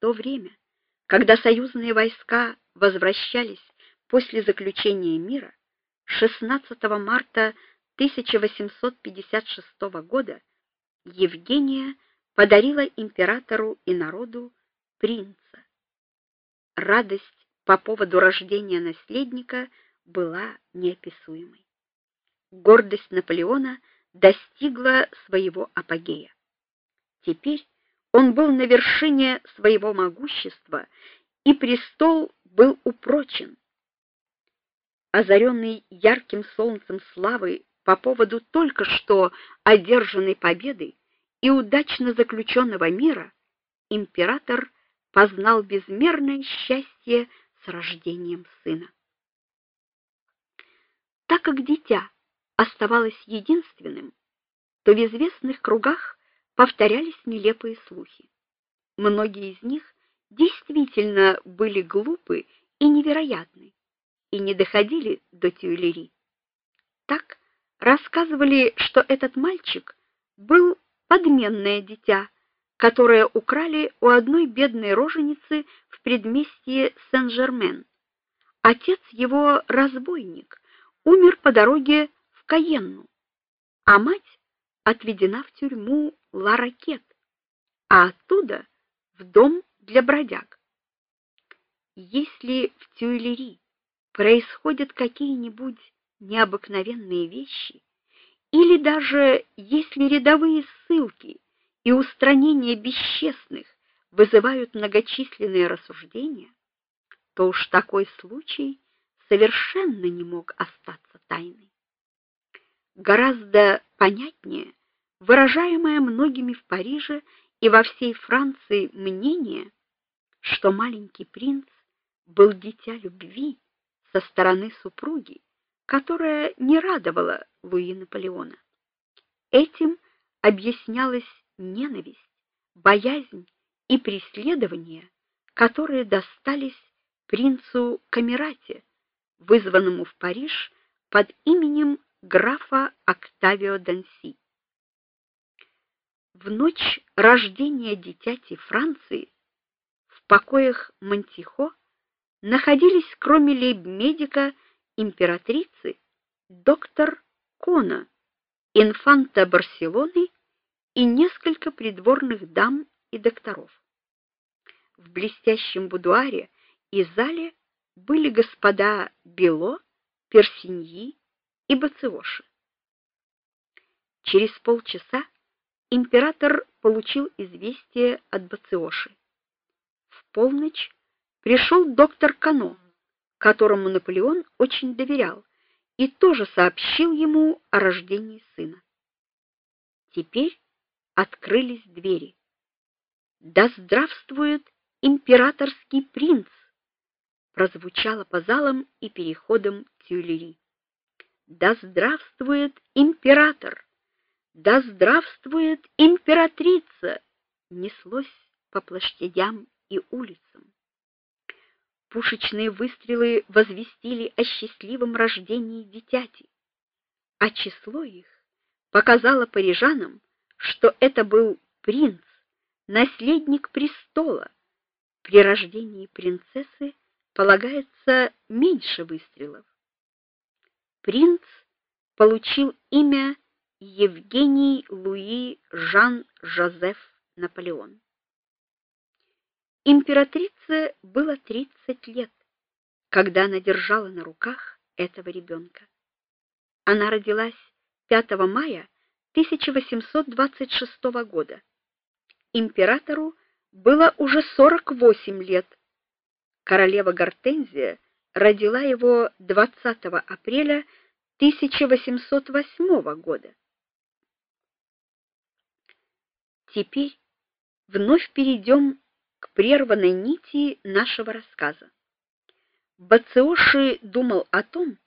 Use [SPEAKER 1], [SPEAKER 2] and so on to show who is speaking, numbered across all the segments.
[SPEAKER 1] то время, когда союзные войска возвращались после заключения мира 16 марта 1856 года, Евгения подарила императору и народу принца. Радость по поводу рождения наследника была неописуемой. Гордость Наполеона достигла своего апогея. Теперь он был на вершине своего могущества, и престол был упрочен. Озаренный ярким солнцем славы по поводу только что одержанной победы и удачно заключенного мира, император познал безмерное счастье с рождением сына. Так как дитя оставалось единственным, то в известных кругах повторялись нелепые слухи. Многие из них действительно были глупы и невероятны и не доходили до Тюильри. Так рассказывали, что этот мальчик был подменное дитя, которое украли у одной бедной роженицы в предместье Сен-Жермен. Отец его разбойник, умер по дороге в Каенну, а мать отведена в тюрьму Ла-Ракет, а оттуда в дом для бродяг. Если в Тюильри происходят какие-нибудь необыкновенные вещи, или даже если рядовые ссылки и устранение бесчестных вызывают многочисленные рассуждения, то уж такой случай совершенно не мог остаться тайной. Гораздо понятнее выражаемое многими в Париже и во всей Франции мнение, что маленький принц был дитя любви со стороны супруги, которая не радовала Луи Наполеона. Этим объяснялась ненависть, боязнь и преследование, которые достались принцу Камерате, вызванному в Париж под именем графа Октавио Данси. В ночь рождения дитяти Франции в покоях Монтихо находились кроме лейб-медика императрицы доктор Кона, инфанта Барселоны и несколько придворных дам и докторов. В блестящем будуаре и зале были господа Бело, Персиньи и Бациоши. Через полчаса император получил известие от Бациоши. В полночь пришел доктор Кано, которому Наполеон очень доверял, и тоже сообщил ему о рождении сына. Теперь открылись двери. Да здравствует императорский принц, прозвучало по залам и переходам Тюильри. Да здравствует император! Да здравствует императрица! неслось по площадям и улицам. Пушечные выстрелы возвестили о счастливом рождении дитяти, а число их показало парижанам, что это был принц, наследник престола. При рождении принцессы полагается меньше выстрелов. Принц получил имя Евгений Луи Жан Жозеф Наполеон. Императрице было 30 лет, когда она держала на руках этого ребенка. Она родилась 5 мая 1826 года. Императору было уже 48 лет. Королева Гортензия родила его 20 апреля 1808 года. Теперь вновь перейдем к прерванной нити нашего рассказа. Бациоши думал о том,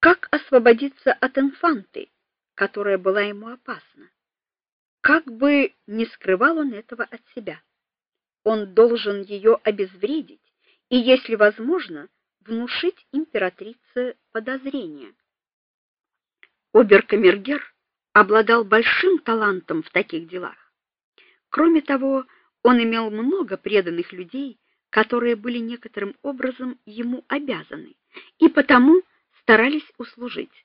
[SPEAKER 1] как освободиться от инфанты, которая была ему опасна. Как бы не скрывал он этого от себя. Он должен ее обезвредить и, если возможно, внушить императрице подозрение. Оберкамергер обладал большим талантом в таких делах. Кроме того, Он имел много преданных людей, которые были некоторым образом ему обязаны и потому старались услужить.